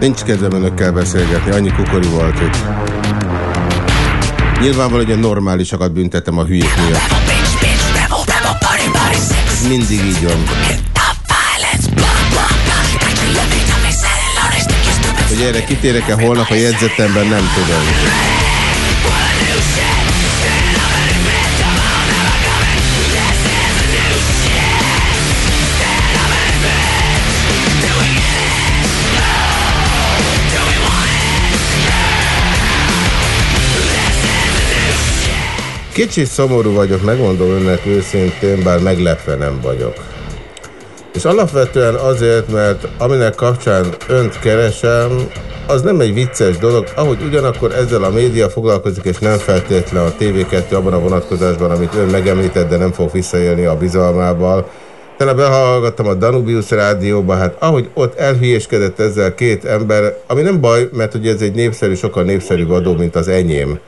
Nincs kedvem önökkel beszélgetni, annyi kukori volt itt. Nyilvánvaló, hogy a normálisakat büntetem a hülyék miatt. Mindig így van. Hogy erre kitérek-e holnap a jegyzetemben, nem tudom. Kicsit szomorú vagyok, megmondom önnek őszintén, bár meglepve nem vagyok. És alapvetően azért, mert aminek kapcsán önt keresem, az nem egy vicces dolog, ahogy ugyanakkor ezzel a média foglalkozik, és nem feltétlenül a TV2 abban a vonatkozásban, amit ön megemlített, de nem fog visszaélni a bizalmával. Tele behallgattam a Danubius rádióba, hát ahogy ott elhülyéskedett ezzel két ember, ami nem baj, mert ugye ez egy népszerű, sokkal népszerűbb adó, mint az enyém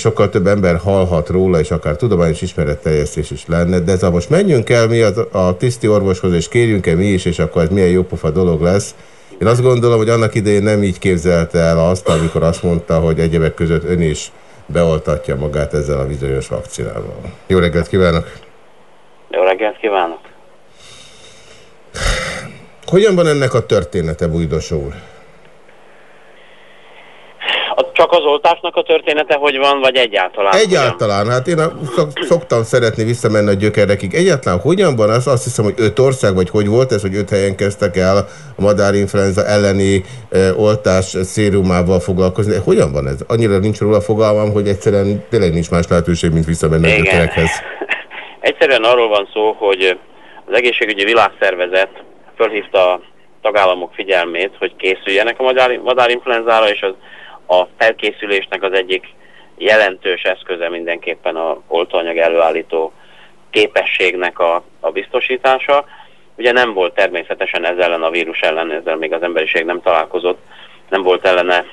sokkal több ember hallhat róla, és akár tudományos ismeretteljesztés is lenne, de ez a most menjünk el mi a, a tiszti orvoshoz, és kérjünk-e mi is, és akkor ez milyen jópofa dolog lesz. Én azt gondolom, hogy annak idején nem így képzelte el azt, amikor azt mondta, hogy egyebek között ön is beoltatja magát ezzel a bizonyos vakcinával. Jó reggelt kívánok! Jó reggelt kívánok! Hogyan van ennek a története, Bújdos úr? Csak az oltásnak a története hogy van, vagy egyáltalán? Egyáltalán, hát én a, szoktam szeretni visszamenni a gyökerekig. Egyáltalán hogyan van az? Azt hiszem, hogy öt ország, vagy hogy volt ez, hogy öt helyen kezdtek el a madárinfluenza elleni e, oltás szérumával foglalkozni. Hogyan van ez? Annyira nincs róla fogalmam, hogy egyszerűen tényleg nincs más lehetőség, mint visszamenni Igen. a gyökerekhez. Egyszerűen arról van szó, hogy az egészségügyi világszervezet fölhívta a tagállamok figyelmét, hogy készüljenek a madárinfluenzára, és az a felkészülésnek az egyik jelentős eszköze mindenképpen a oltóanyag előállító képességnek a, a biztosítása. Ugye nem volt természetesen ez ellen a vírus ellen, ezzel még az emberiség nem találkozott, nem volt ellene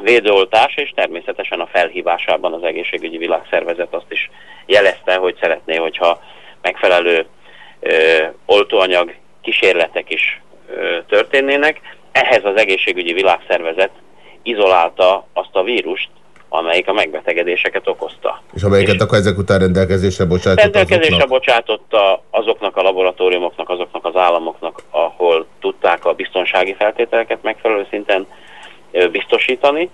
védőoltás, és természetesen a felhívásában az egészségügyi világszervezet azt is jelezte, hogy szeretné, hogyha megfelelő ö, oltóanyag kísérletek is ö, történnének. Ehhez az egészségügyi világszervezet izolálta azt a vírust, amelyik a megbetegedéseket okozta. És amelyeket és akkor ezek után rendelkezésre bocsátotta Rendelkezésre azoknak? bocsátotta azoknak a laboratóriumoknak, azoknak az államoknak, ahol tudták a biztonsági feltételeket megfelelő szinten biztosítani,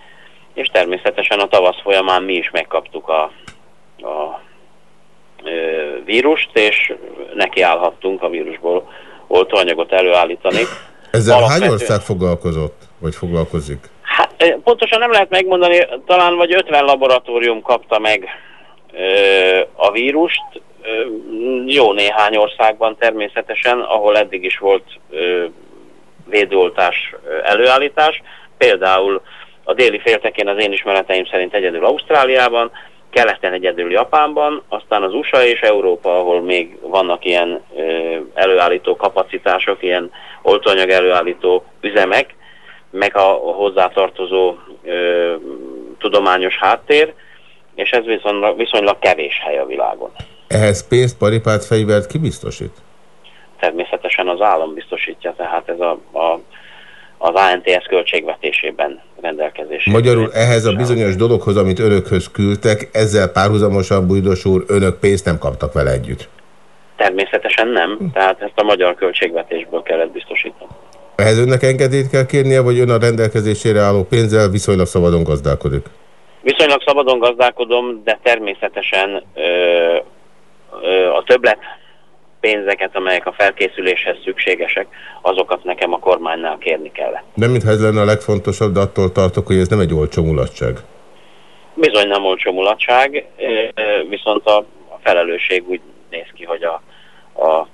és természetesen a tavasz folyamán mi is megkaptuk a, a vírust, és nekiállhattunk a vírusból oltóanyagot előállítani. Ezzel Alapvetően... hány ország foglalkozott, vagy foglalkozik? Hát pontosan nem lehet megmondani, talán vagy 50 laboratórium kapta meg ö, a vírust, ö, jó néhány országban természetesen, ahol eddig is volt ö, védőoltás előállítás, például a déli féltekén az én ismereteim szerint egyedül Ausztráliában, keleten egyedül Japánban, aztán az USA és Európa, ahol még vannak ilyen ö, előállító kapacitások, ilyen oltóanyag előállító üzemek, meg a hozzátartozó ö, tudományos háttér, és ez viszonylag, viszonylag kevés hely a világon. Ehhez pénzt, paripát, fegyvert ki biztosít? Természetesen az állam biztosítja, tehát ez a, a, az ANTS költségvetésében rendelkezés. Magyarul ehhez a bizonyos dologhoz, amit önökhöz küldtek, ezzel párhuzamosan Bújdos úr, önök pénzt nem kaptak vele együtt? Természetesen nem, tehát ezt a magyar költségvetésből kellett biztosítani. Ehhez önnek engedélyt kell kérnie, vagy ön a rendelkezésére álló pénzzel viszonylag szabadon gazdálkodik? Viszonylag szabadon gazdálkodom, de természetesen ö, ö, a többlet pénzeket, amelyek a felkészüléshez szükségesek, azokat nekem a kormánynál kérni kellett. Nem mintha ez lenne a legfontosabb, de attól tartok, hogy ez nem egy olcsó mulatság. Bizony nem olcsó mulatság, viszont a felelősség úgy néz ki, hogy a, a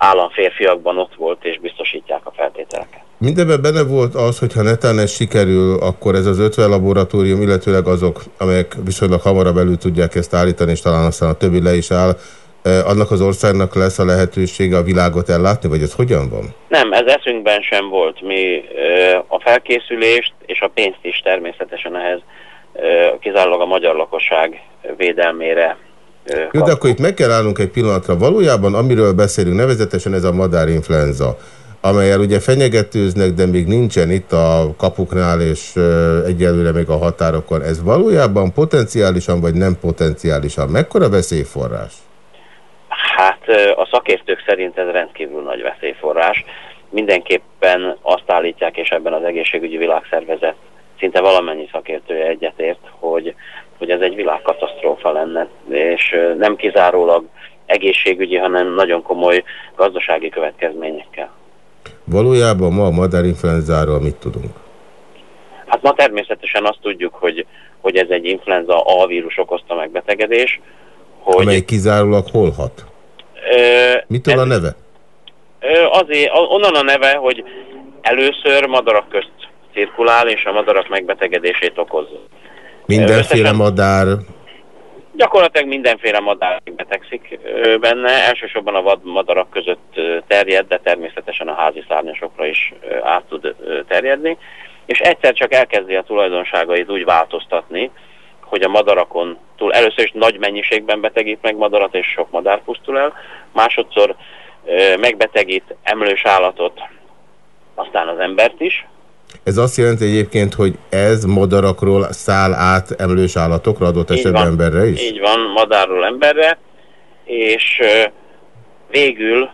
államférfiakban ott volt, és biztosítják a feltételeket. Mindenben benne volt az, hogy ha netán ez sikerül, akkor ez az 50 laboratórium, illetőleg azok, amelyek viszonylag hamarabb elő tudják ezt állítani, és talán aztán a többi le is áll, annak az országnak lesz a lehetősége a világot ellátni, vagy ez hogyan van? Nem, ez eszünkben sem volt. Mi a felkészülést és a pénzt is természetesen ehhez kizárólag a magyar lakosság védelmére jó, de akkor itt meg kell állnunk egy pillanatra. Valójában, amiről beszélünk, nevezetesen ez a madárinfluenza, amelyel ugye fenyegetőznek, de még nincsen itt a kapuknál, és egyelőre még a határokon. Ez valójában potenciálisan, vagy nem potenciálisan? Mekkora veszélyforrás? Hát a szakértők szerint ez rendkívül nagy veszélyforrás. Mindenképpen azt állítják, és ebben az egészségügyi világszervezet szinte valamennyi szakértője egyetért, hogy, hogy ez egy világkatasztrófa lenne, és nem kizárólag egészségügyi, hanem nagyon komoly gazdasági következményekkel. Valójában ma a madárinfluenzáról mit tudunk? Hát ma természetesen azt tudjuk, hogy, hogy ez egy influenza A vírus okozta megbetegedés. Hogy, Amely kizárólag hol hat? Ö, Mitől ez, a neve? Ö, azért, onnan a neve, hogy először madarak közt cirkulál, és a madarak megbetegedését okozza. Mindenféle Összesen, madár? Gyakorlatilag mindenféle madár betegszik benne, elsősorban a vad madarak között terjed, de természetesen a házi szárnyasokra is át tud terjedni, és egyszer csak elkezdi a tulajdonságait úgy változtatni, hogy a madarakon túl először is nagy mennyiségben betegít meg madarat, és sok madár pusztul el, másodszor megbetegít emlős állatot, aztán az embert is, ez azt jelenti egyébként, hogy ez madarakról száll át emlős állatokra, adott esetben emberre is? Így van, madárról emberre, és végül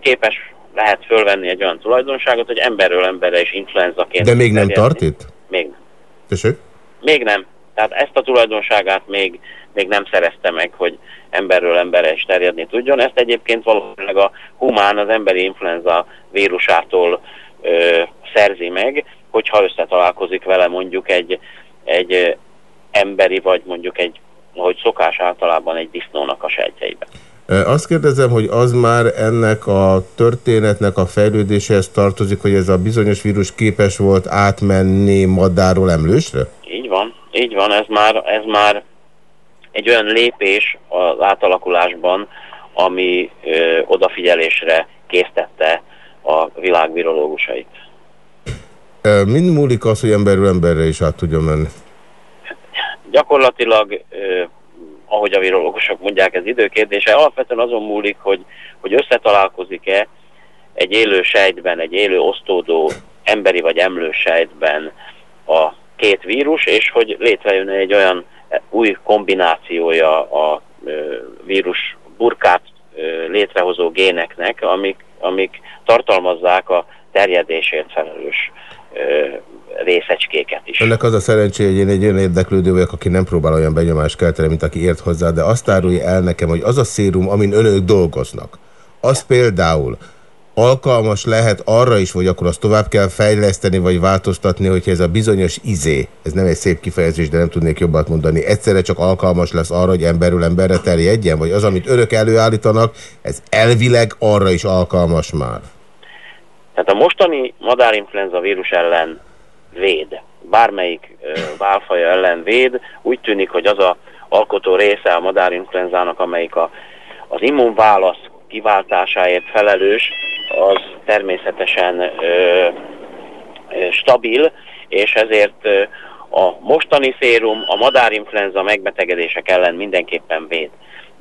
képes lehet fölvenni egy olyan tulajdonságot, hogy emberről emberre is influenzaként. De még nem tart itt? Még nem. Tessék? Még nem. Tehát ezt a tulajdonságát még, még nem szerezte meg, hogy emberről emberre is terjedni tudjon. Ezt egyébként valószínűleg a humán, az emberi influenza vírusától ö, szerzi meg, hogyha összetalálkozik vele mondjuk egy, egy emberi, vagy mondjuk egy, ahogy szokás általában egy disznónak a sejtjeiben. Azt kérdezem, hogy az már ennek a történetnek a fejlődéséhez tartozik, hogy ez a bizonyos vírus képes volt átmenni madáról emlősre? Így van, így van, ez már, ez már egy olyan lépés az átalakulásban, ami ö, odafigyelésre késztette a világ virológusait. Mind múlik az, hogy emberről emberre is át tudja menni? Gyakorlatilag, eh, ahogy a virológusok mondják, ez időkérdése. Alapvetően azon múlik, hogy, hogy összetalálkozik-e egy élő sejtben, egy élő osztódó emberi vagy emlő sejtben a két vírus, és hogy létrejön egy olyan új kombinációja a vírus burkát létrehozó géneknek, amik, amik tartalmazzák a terjedésért felelős részecskéket is. Önnek az a szerencsé, hogy én egy olyan érdeklődő vagyok, aki nem próbál olyan benyomást kelteni, mint aki ért hozzá, de azt árulja el nekem, hogy az a szérum, amin önök dolgoznak, az például alkalmas lehet arra is, hogy akkor azt tovább kell fejleszteni, vagy változtatni, hogyha ez a bizonyos izé, ez nem egy szép kifejezés, de nem tudnék jobbat mondani, egyszerre csak alkalmas lesz arra, hogy emberről emberre terjedjen, vagy az, amit önök előállítanak, ez elvileg arra is alkalmas már. Tehát a mostani madárinfluenza vírus ellen véd, bármelyik válfaja ellen véd, úgy tűnik, hogy az a alkotó része a madárinfluenzának, amelyik a, az immunválasz kiváltásáért felelős, az természetesen ö, stabil, és ezért a mostani szérum a madárinfluenza megbetegedések ellen mindenképpen véd.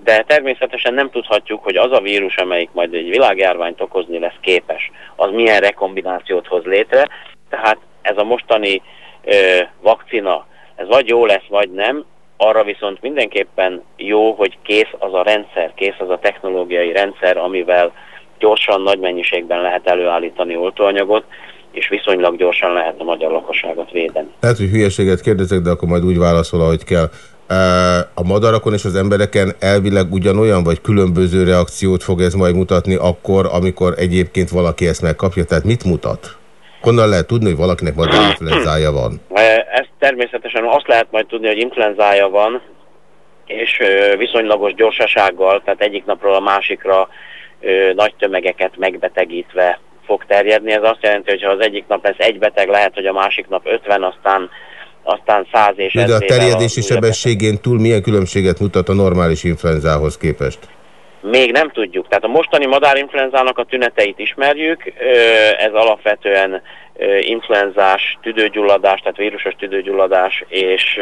De természetesen nem tudhatjuk, hogy az a vírus, amelyik majd egy világjárványt okozni lesz képes, az milyen rekombinációt hoz létre, tehát ez a mostani ö, vakcina, ez vagy jó lesz, vagy nem, arra viszont mindenképpen jó, hogy kész az a rendszer, kész az a technológiai rendszer, amivel gyorsan, nagy mennyiségben lehet előállítani oltóanyagot, és viszonylag gyorsan lehet a magyar lakosságot védeni. Lehet, hogy hülyeséget kérdezek, de akkor majd úgy válaszol, ahogy kell. A madarakon és az embereken elvileg ugyanolyan vagy különböző reakciót fog ez majd mutatni akkor, amikor egyébként valaki ezt megkapja? Tehát mit mutat? Honnan lehet tudni, hogy valakinek madárinfluenzája van? Ezt természetesen azt lehet majd tudni, hogy influenzája van, és viszonylagos gyorsasággal, tehát egyik napról a másikra nagy tömegeket megbetegítve fog terjedni. Ez azt jelenti, hogy ha az egyik nap lesz egy beteg, lehet, hogy a másik nap 50, aztán aztán 100 és De a terjedési sebességén túl milyen különbséget mutat a normális influenzához képest? Még nem tudjuk. Tehát a mostani madárinfluenzának a tüneteit ismerjük. Ez alapvetően influenzás, tüdőgyulladás, tehát vírusos tüdőgyulladás, és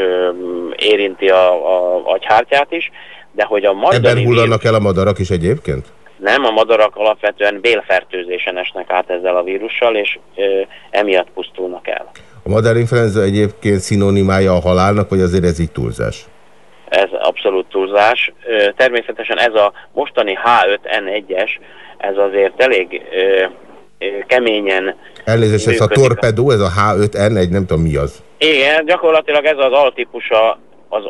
érinti a, a agyhártyát is. De hogy a Ebben hullanak el a madarak is egyébként? Nem, a madarak alapvetően bélfertőzésen esnek át ezzel a vírussal, és ö, emiatt pusztulnak el. A madárinfluenza egyébként szinonimája a halálnak, vagy azért ez így túlzás? Ez abszolút túlzás. Természetesen ez a mostani H5N1-es, ez azért elég ö, ö, keményen... Elnézést, ez a torpedó, ez a H5N1, nem tudom mi az. Igen, gyakorlatilag ez az altípusa az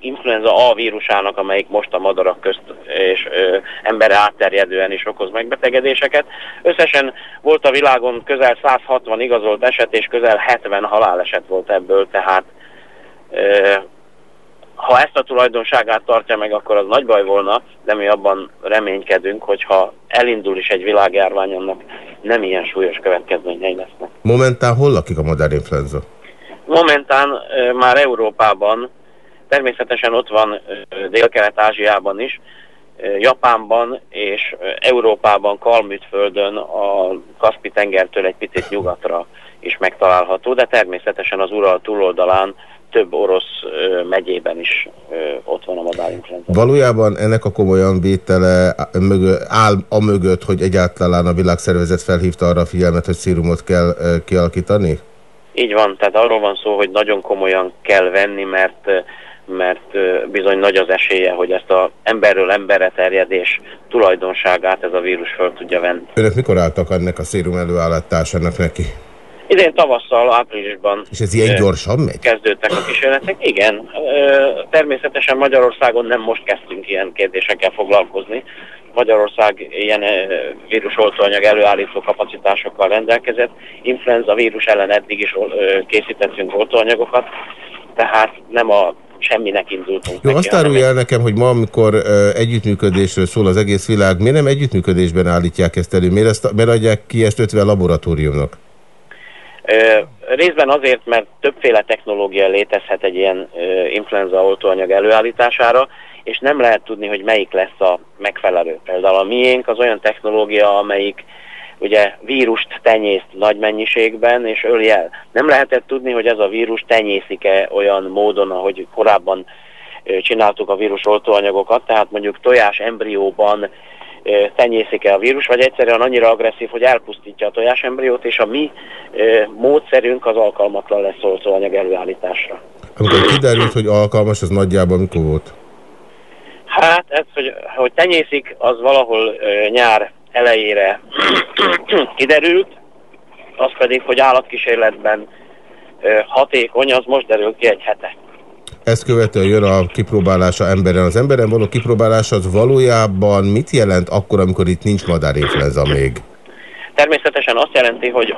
influenza A vírusának, amelyik most a madarak közt és ö, emberre átterjedően is okoz megbetegedéseket. Összesen volt a világon közel 160 igazolt eset, és közel 70 haláleset volt ebből, tehát ö, ha ezt a tulajdonságát tartja meg, akkor az nagy baj volna, de mi abban reménykedünk, hogyha elindul is egy világjárvány, annak nem ilyen súlyos következményei lesznek. Momentán hol lakik a modern influenza? Momentán már Európában Természetesen ott van Dél-Kelet-Ázsiában is, Japánban és Európában, Kalmütföldön a Kaspi-tengertől egy picit nyugatra is megtalálható, de természetesen az Ural túloldalán több orosz megyében is ott van a madárinfluenza. Valójában ennek a komolyan vétele áll a mögött, hogy egyáltalán a világszervezet felhívta arra a figyelmet, hogy szírumot kell kialakítani? Így van, tehát arról van szó, hogy nagyon komolyan kell venni, mert mert bizony nagy az esélye, hogy ezt az emberről emberre terjedés tulajdonságát ez a vírus föl tudja venni. Önök mikor álltak ennek a szérum előállításának neki? Idén tavasszal, áprilisban. És ez ilyen gyorsan megy? Kezdődtek a kísérletek. Igen, természetesen Magyarországon nem most kezdtünk ilyen kérdésekkel foglalkozni. Magyarország ilyen vírusoltóanyag előállító kapacitásokkal rendelkezett. Influenza vírus ellen eddig is készítettünk oltóanyagokat, tehát nem a semminek indultunk. Jó, azt árulja el nekem, hogy ma, amikor együttműködésről szól az egész világ, miért nem együttműködésben állítják ezt elő? Miért, ezt, miért adják ki ezt 50 laboratóriumnak? Részben azért, mert többféle technológia létezhet egy ilyen influenza oltóanyag előállítására, és nem lehet tudni, hogy melyik lesz a megfelelő. Például a miénk az olyan technológia, amelyik ugye vírust tenyészt nagy mennyiségben, és öli el. Nem lehetett tudni, hogy ez a vírus tenyészik-e olyan módon, ahogy korábban csináltuk a vírus oltóanyagokat, tehát mondjuk tojás embrióban tenyészik-e a vírus, vagy egyszerűen annyira agresszív, hogy elpusztítja a tojás embriót, és a mi módszerünk az alkalmatlan lesz oltóanyag előállításra. Amikor kiderült, hogy alkalmas, az nagyjából mikor volt? Hát ez, hogy, hogy tenyészik, az valahol nyár elejére kiderült, az pedig, hogy állatkísérletben hatékony, az most derül ki egy hete. Ezt követően jön a kipróbálása emberen. Az emberen való kipróbálás az valójában mit jelent akkor, amikor itt nincs madárinfluenza még? Természetesen azt jelenti, hogy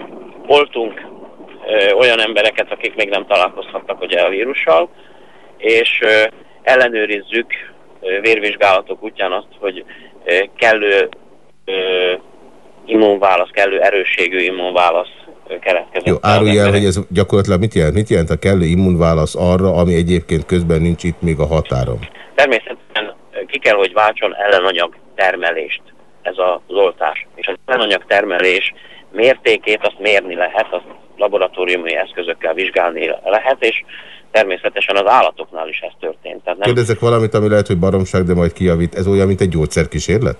oltunk ö, olyan embereket, akik még nem találkozhattak ugye a vírussal, és ö, ellenőrizzük ö, vérvizsgálatok útján azt, hogy ö, kellő immunválasz, kellő erősségű immunválasz keletkezik. Jó, árulj el, hogy ez gyakorlatilag mit jelent? Mit jelent a kellő immunválasz arra, ami egyébként közben nincs itt még a határon? Természetesen ki kell, hogy váltson ellenanyag termelést ez az oltás. És az ellenanyag termelés mértékét azt mérni lehet, azt laboratóriumi eszközökkel vizsgálni lehet, és természetesen az állatoknál is ez történt. Tehát nem... Kérdezek valamit, ami lehet, hogy baromság, de majd kijavít. Ez olyan, mint egy gyógyszerkísérlet?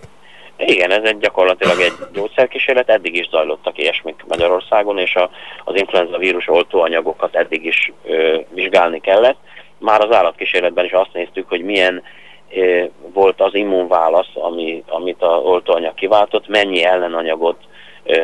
Igen, ez egy gyakorlatilag egy gyógyszerkísérlet, eddig is zajlottak ilyesmik Magyarországon, és a, az influenza vírus oltóanyagokat eddig is ö, vizsgálni kellett. Már az állatkísérletben is azt néztük, hogy milyen ö, volt az immunválasz, ami, amit a oltóanyag kiváltott, mennyi ellenanyagot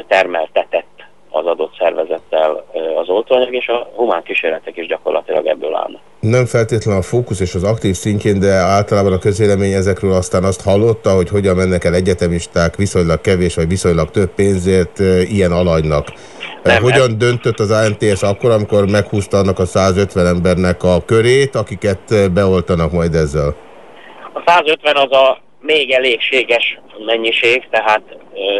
termeltetett az adott szervezettel az oltóanyag, és a humán kísérletek is gyakorlatilag ebből állnak. Nem feltétlenül a fókusz és az aktív szintjén, de általában a közélemény ezekről aztán azt hallotta, hogy hogyan mennek el egyetemisták viszonylag kevés vagy viszonylag több pénzért ilyen alanynak. Nem, hogyan nem. döntött az ANTS akkor, amikor meghúzta annak a 150 embernek a körét, akiket beoltanak majd ezzel? A 150 az a még elégséges mennyiség, tehát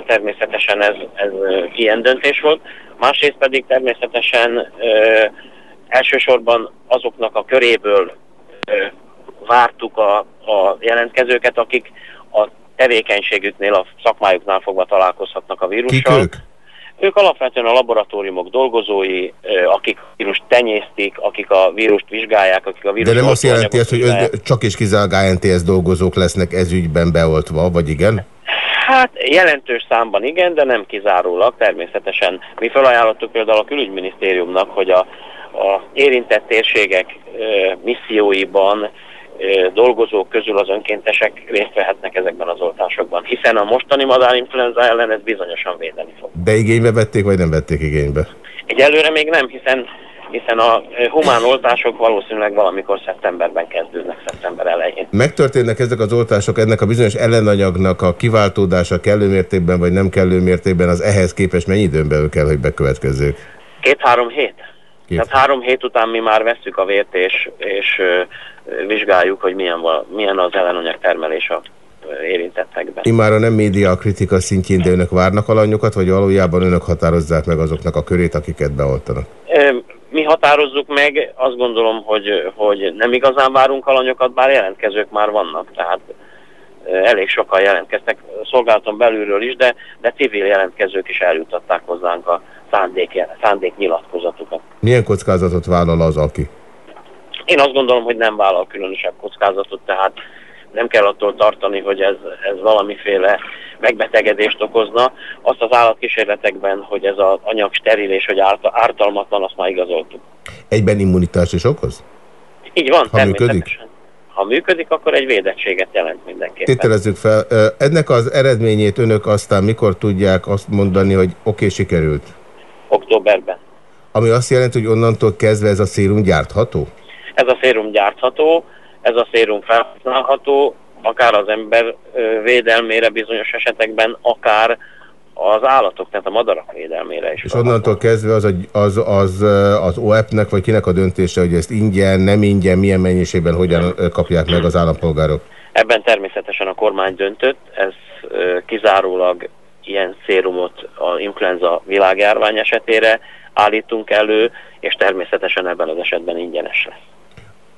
természetesen ez, ez ilyen döntés volt. Másrészt pedig természetesen elsősorban azoknak a köréből vártuk a, a jelentkezőket, akik a tevékenységüknél, a szakmájuknál fogva találkozhatnak a vírussal. Kik ők? Ők alapvetően a laboratóriumok dolgozói, akik a vírust tenyésztik, akik a vírust vizsgálják, akik a vírust... De nem azt jelenti ezt, hogy ön, csak és kizárólag ANTS dolgozók lesznek ezügyben beoltva, vagy igen? Hát jelentős számban igen, de nem kizárólag természetesen. Mi felajánlottuk például a külügyminisztériumnak, hogy a, a érintett térségek e, misszióiban dolgozók közül az önkéntesek részt vehetnek ezekben az oltásokban, hiszen a mostani madárinfluenza ellen ez bizonyosan védeni fog. De igénybe vették, vagy nem vették igénybe? Egyelőre még nem, hiszen hiszen a humán oltások valószínűleg valamikor szeptemberben kezdődnek, szeptember elején. Megtörténnek ezek az oltások, ennek a bizonyos ellenanyagnak a kiváltódása kellő mértékben, vagy nem kellő mértékben, az ehhez képest mennyi időn belül kell, hogy bekövetkezzék? Két-három hét. Két. Tehát három hét után mi már veszük a vért, és, és vizsgáljuk, hogy milyen, milyen az ellenanyag termelés a érintettekben. Imára nem média kritika szintjén, de önök várnak alanyokat, vagy valójában önök határozzák meg azoknak a körét, akiket beoltanak? Mi határozzuk meg, azt gondolom, hogy, hogy nem igazán várunk alanyokat, bár jelentkezők már vannak, tehát elég sokan jelentkeztek szolgálaton belülről is, de, de civil jelentkezők is eljutatták hozzánk a szándék, szándék nyilatkozatukat. Milyen kockázatot vállal az, aki? Én azt gondolom, hogy nem vállal különösebb kockázatot, tehát nem kell attól tartani, hogy ez, ez valamiféle megbetegedést okozna. Azt az állatkísérletekben, hogy ez az anyag steril és hogy ártalmatlan, azt már igazoltuk. Egyben immunitást is okoz? Így van, ha működik? Ha működik, akkor egy védettséget jelent mindenképpen. Tételezzük fel, ennek az eredményét önök aztán mikor tudják azt mondani, hogy oké, okay, sikerült? Októberben. Ami azt jelenti, hogy onnantól kezdve ez a szérum gyártható? Ez a szérum gyártható, ez a szérum felhasználható, akár az ember védelmére bizonyos esetekben, akár az állatok, tehát a madarak védelmére is. És onnantól kezdve az az, az, az OEP-nek, vagy kinek a döntése, hogy ezt ingyen, nem ingyen, milyen mennyiségben, hogyan kapják meg az állampolgárok? Ebben természetesen a kormány döntött, ez kizárólag ilyen szérumot a influenza világjárvány esetére állítunk elő, és természetesen ebben az esetben ingyenes lesz.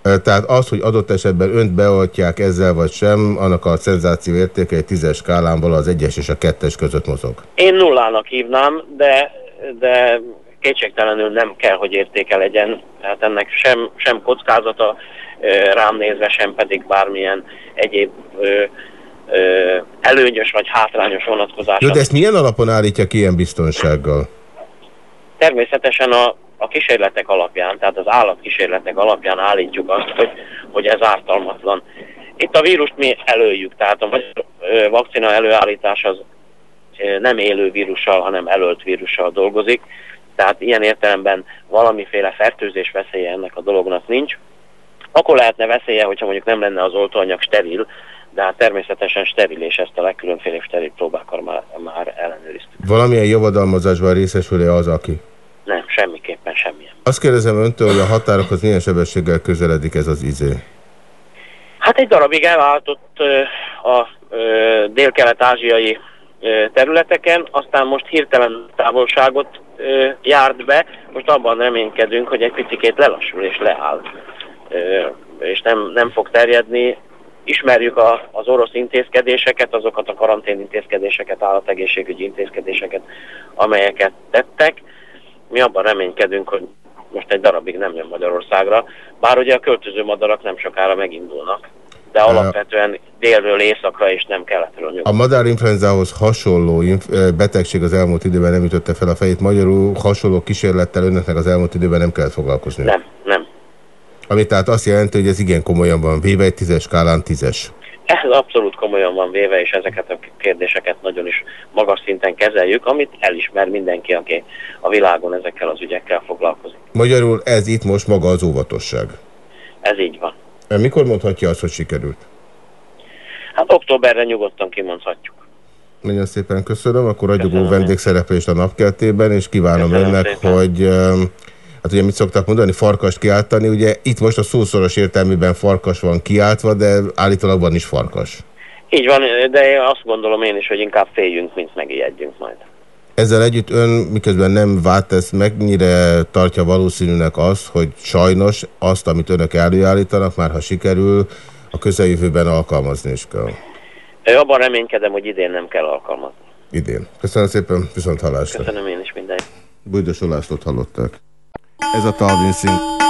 Tehát az, hogy adott esetben önt beoltják ezzel vagy sem, annak a szenzáció értéke egy tízes skálánból az egyes és a kettes között mozog. Én nullának hívnám, de, de kétségtelenül nem kell, hogy értéke legyen. Tehát ennek sem, sem kockázata rám nézve, sem pedig bármilyen egyéb ö, ö, előnyös vagy hátrányos vonatkozás. Jó, de ezt milyen alapon állítja ki ilyen biztonsággal? Természetesen a a kísérletek alapján, tehát az állatkísérletek alapján állítjuk azt, hogy, hogy ez ártalmatlan. Itt a vírust mi előjük, tehát a vakcina előállítás az nem élő vírussal, hanem elölt vírussal dolgozik, tehát ilyen értelemben valamiféle fertőzés veszélye ennek a dolognak nincs. Akkor lehetne veszélye, hogyha mondjuk nem lenne az oltóanyag steril, de hát természetesen steril, és ezt a legkülönfélebb steril próbákkal már, már ellenőriztük. Valamilyen javadalmazásban részesül-e az, aki? Nem, semmiképpen semmilyen. Azt kérdezem öntől, hogy a határokhoz milyen sebességgel közeledik ez az izé? Hát egy darabig elváltott a dél-kelet-ázsiai területeken, aztán most hirtelen távolságot járt be, most abban reménykedünk, hogy egy picikét lelassul és leáll, és nem, nem fog terjedni. Ismerjük a, az orosz intézkedéseket, azokat a karantén intézkedéseket, állategészségügyi intézkedéseket, amelyeket tettek mi abban reménykedünk, hogy most egy darabig nem jön Magyarországra, bár ugye a költöző madarak nem sokára megindulnak, de alapvetően délről északra és nem keletről nyugodtan. A madárinfluenzához hasonló betegség az elmúlt időben nem ütötte fel a fejét. Magyarul hasonló kísérlettel önöknek az elmúlt időben nem kellett foglalkozni. Nem, nem. Ami tehát azt jelenti, hogy ez igen komolyan van véve, egy tízes skálán tízes. Ez abszolút komolyan van véve, és ezeket a kérdéseket nagyon is magas szinten kezeljük, amit elismer mindenki, aki a világon ezekkel az ügyekkel foglalkozik. Magyarul ez itt most maga az óvatosság? Ez így van. Mikor mondhatja azt, hogy sikerült? Hát októberre nyugodtan kimondhatjuk. Nagyon szépen köszönöm, akkor adjuk vendégszereplést a napkeltében, és kívánom köszönöm önnek, szépen. hogy hát ugye mit szoktak mondani, farkast kiáltani, ugye itt most a szószoros értelmében farkas van kiáltva, de állítólag van is farkas. Így van, de azt gondolom én is, hogy inkább féljünk, mint megijedjünk majd. Ezzel együtt ön miközben nem vált ezt, mennyire tartja valószínűnek azt, hogy sajnos azt, amit önök előállítanak, már ha sikerül, a közeljövőben alkalmazni is kell? Abban reménykedem, hogy idén nem kell alkalmazni. Idén. Köszönöm szépen, viszont hallásra. Köszönöm én is minden. Bújdos Olászlót hallották. Ez a Talvin szint.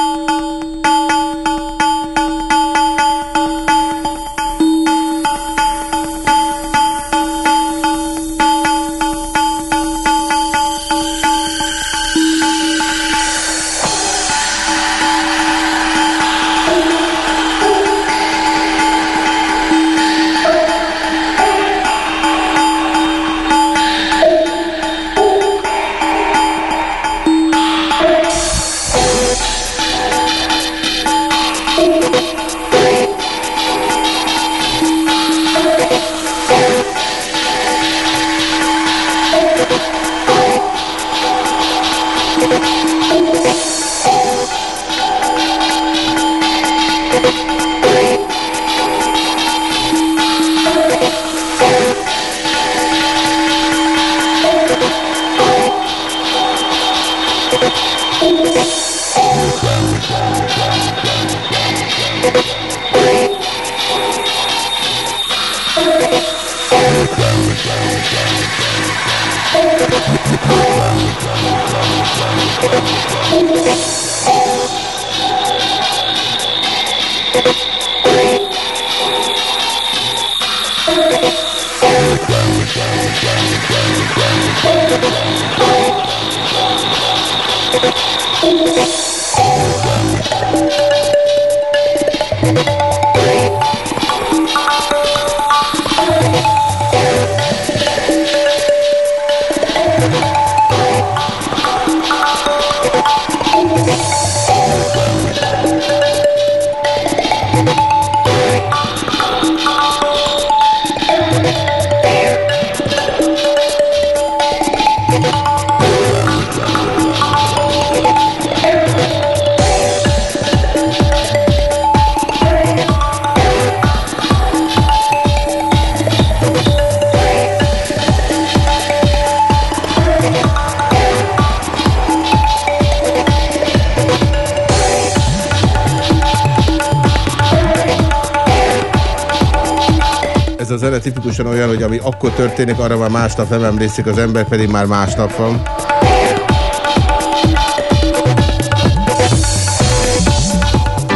Tipikusan olyan, hogy ami akkor történik, arra már másnap nem emlékszik az ember, pedig már másnap van.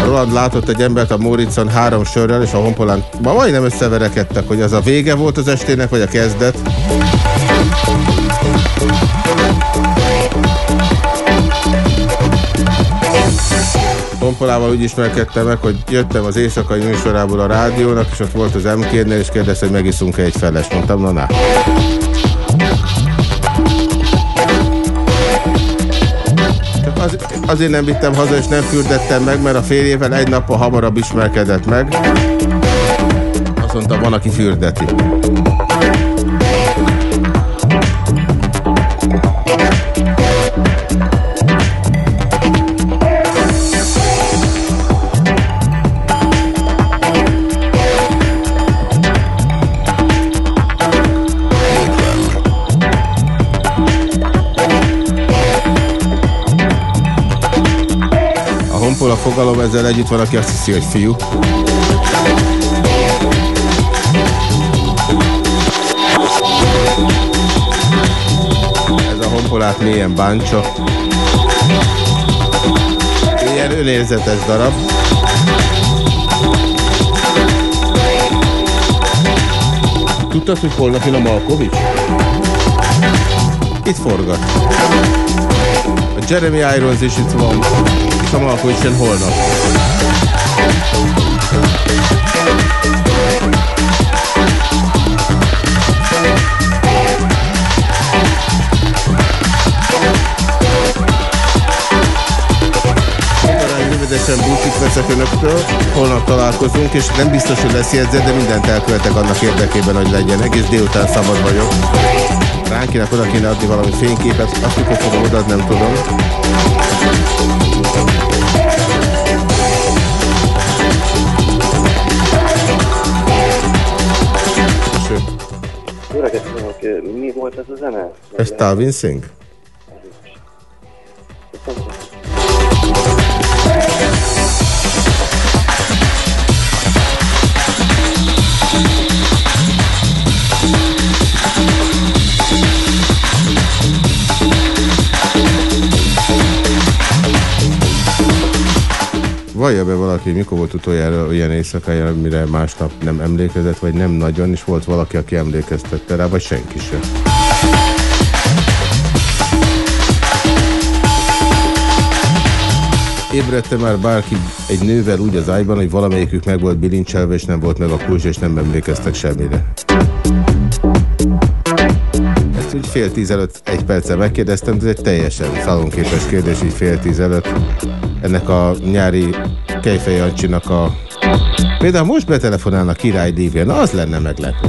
Roland látott egy embert a Móricon három sörrel, és a honpolán ma majdnem összeverekedtek, hogy az a vége volt az estének, vagy a kezdet. Honpolával úgy ismerkedtem meg, hogy jöttem az éjszakai műsorából a rádiónak, és ott volt az m és kérdezte, hogy megiszunk-e egy feles. Mondtam, na, na. az, azért nem vittem haza, és nem fürdettem meg, mert a fél évvel egy nappal hamarabb ismerkedett meg. Azt mondta, van, aki fürdeti. Fogalom, ezzel együtt van, aki azt hiszi, hogy fiú. Ez a honpolát mélyen báncsa. Ilyen önérzetes darab. Tudtad, hogy holnap jön a Malkovics? Itt forgat. A Jeremy Irons is itt van sem alkudj, sem holnap. rövidesen búcsút veszek önöktől, holnap találkozunk, és nem biztos, hogy lesz jegyzet, de mindent elkövetek annak érdekében, hogy legyen. Egész délután szabad vagyok. Ránkinek oda kéne adni valami fényképet, azt hogy fogom oda, nem tudom. É está távin. Vallja be valaki, mikor volt utoljára olyan éjszakája, amire másnap nem emlékezett, vagy nem nagyon, és volt valaki, aki emlékeztette rá, vagy senki sem. Ébredte már bárki egy nővel úgy az ágyban, hogy valamelyikük meg volt bilincselve, és nem volt meg a kulcs, és nem emlékeztek semmire. Úgy fél tíz előtt egy perccel megkérdeztem, de ez egy teljesen szalonképes kérdés, így fél tíz előtt. Ennek a nyári Kejfej Jancsinak a... Például most betelefonálnak Király Dívja, na az lenne meglepő.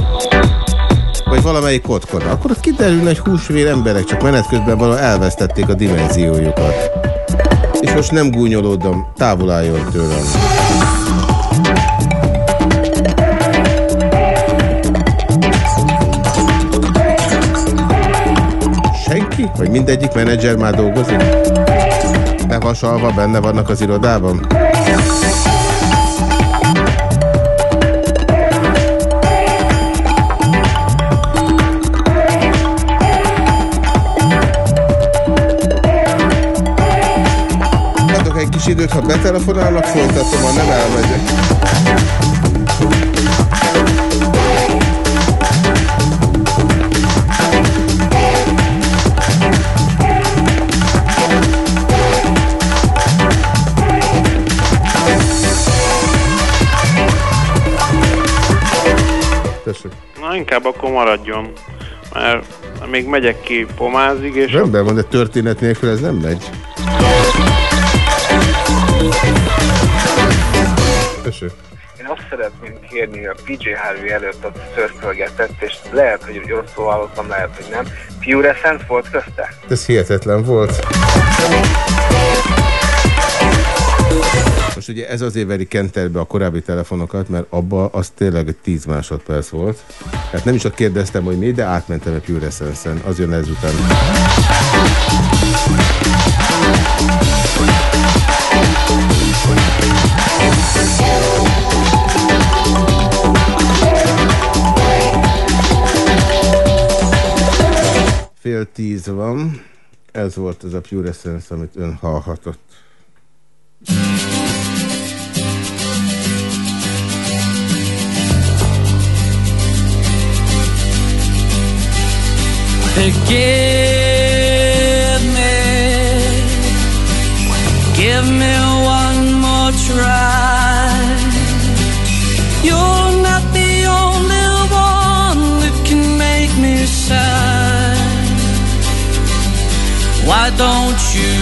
Vagy valamelyik kotkona. Akkor ott kiderülne, hogy húsvér emberek csak menet közben valahol elvesztették a dimenziójukat. És most nem gúnyolódom, távol álljon tőlem. Senki? Vagy mindegyik menedzser már dolgozik? Bevasalva benne vannak az irodában? kis időt, ha betelefonálnak, folytatom, ha nem elmegyek. Inkább akkor maradjon, mert még megyek ki pomázig, és... Rendben van, de történet nélkül ez nem megy. Tessék. Én azt szeretném kérni, hogy a PJ Harvey előtt a szörfölgetett, és lehet, hogy rosszul hallottam, lehet, hogy nem. Pure Essence volt közte? Ez hihetetlen volt. Most ugye ez azért veri kenterbe a korábbi telefonokat, mert abba az tényleg 10 másodperc volt. Hát nem is ott kérdeztem, hogy mi, de átmentem a Pure Essence-en. Az jön ezután. Fél tíz van. Ez volt az a Pure Essence, amit ön hallhatott. Forgive me. Give me one more try. You're not the only one that can make me sad. Why don't you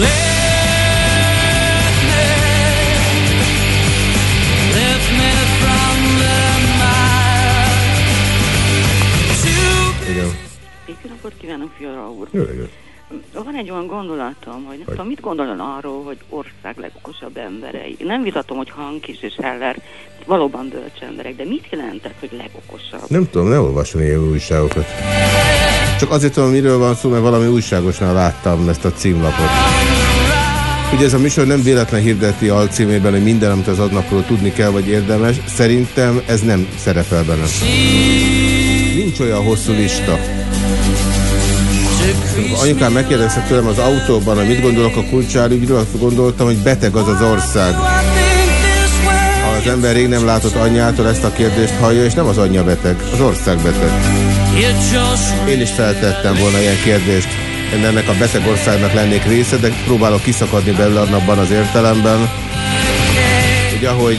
let napot kívánok, Fiala úr! Jó. Van egy olyan gondolatom, hogy nem tudom, mit gondolom arról, hogy ország legokosabb emberei. Nem vitatom, hogy Hankis és Heller valóban bölcs emberek, de mit jelentett, hogy legokosabb? Nem tudom, ne olvasom ilyen újságokat. Csak azért tudom, miről van szó, mert valami újságosnál láttam ezt a címlapot. Ugye ez a műsor nem véletlen hirdeti alcímében, hogy minden, amit az adnapról tudni kell, vagy érdemes. Szerintem ez nem szerepel benne. Nincs olyan hosszú lista. Anyukám megkérdezte tőlem az autóban, hogy mit gondolok a kulcsárügyről, azt gondoltam, hogy beteg az az ország. Ha az ember rég nem látott anyjától ezt a kérdést hallja, és nem az anyja beteg, az ország beteg. Én is feltettem volna ilyen kérdést. Én ennek a beteg országnak lennék része, de próbálok kiszakadni belőle abban az értelemben, hogy ahogy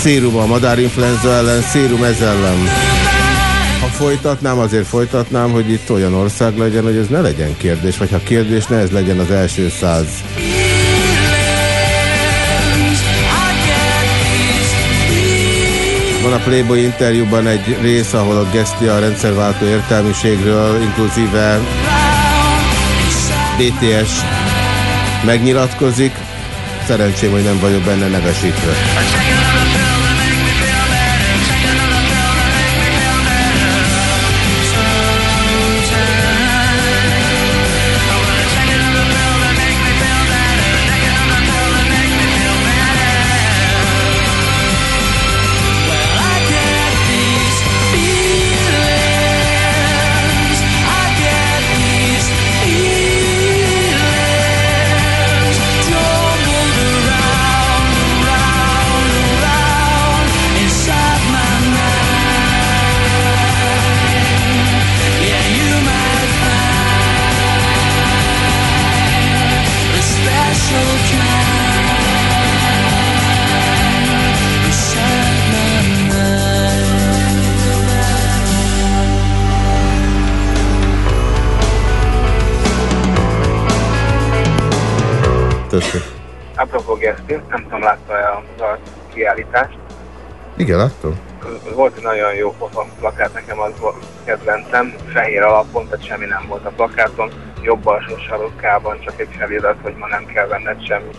szérum a madárinfluenza ellen, szérum ez ellen folytatnám, azért folytatnám, hogy itt olyan ország legyen, hogy ez ne legyen kérdés, vagy ha kérdés, ne ez legyen az első száz. Van a Playboy interjúban egy rész, ahol a gesztia a rendszerváltó értelmiségről, inkluzíve BTS megnyilatkozik. Szerencsém, hogy nem vagyok benne nevesítve. Kiállítást. Igen, láttam. Volt egy nagyon jó plakát, nekem az volt kedvencem, fehér alapon, tehát semmi nem volt a plakáton, jobb alsó sarokkában csak egy felirat, hogy ma nem kell venned semmit.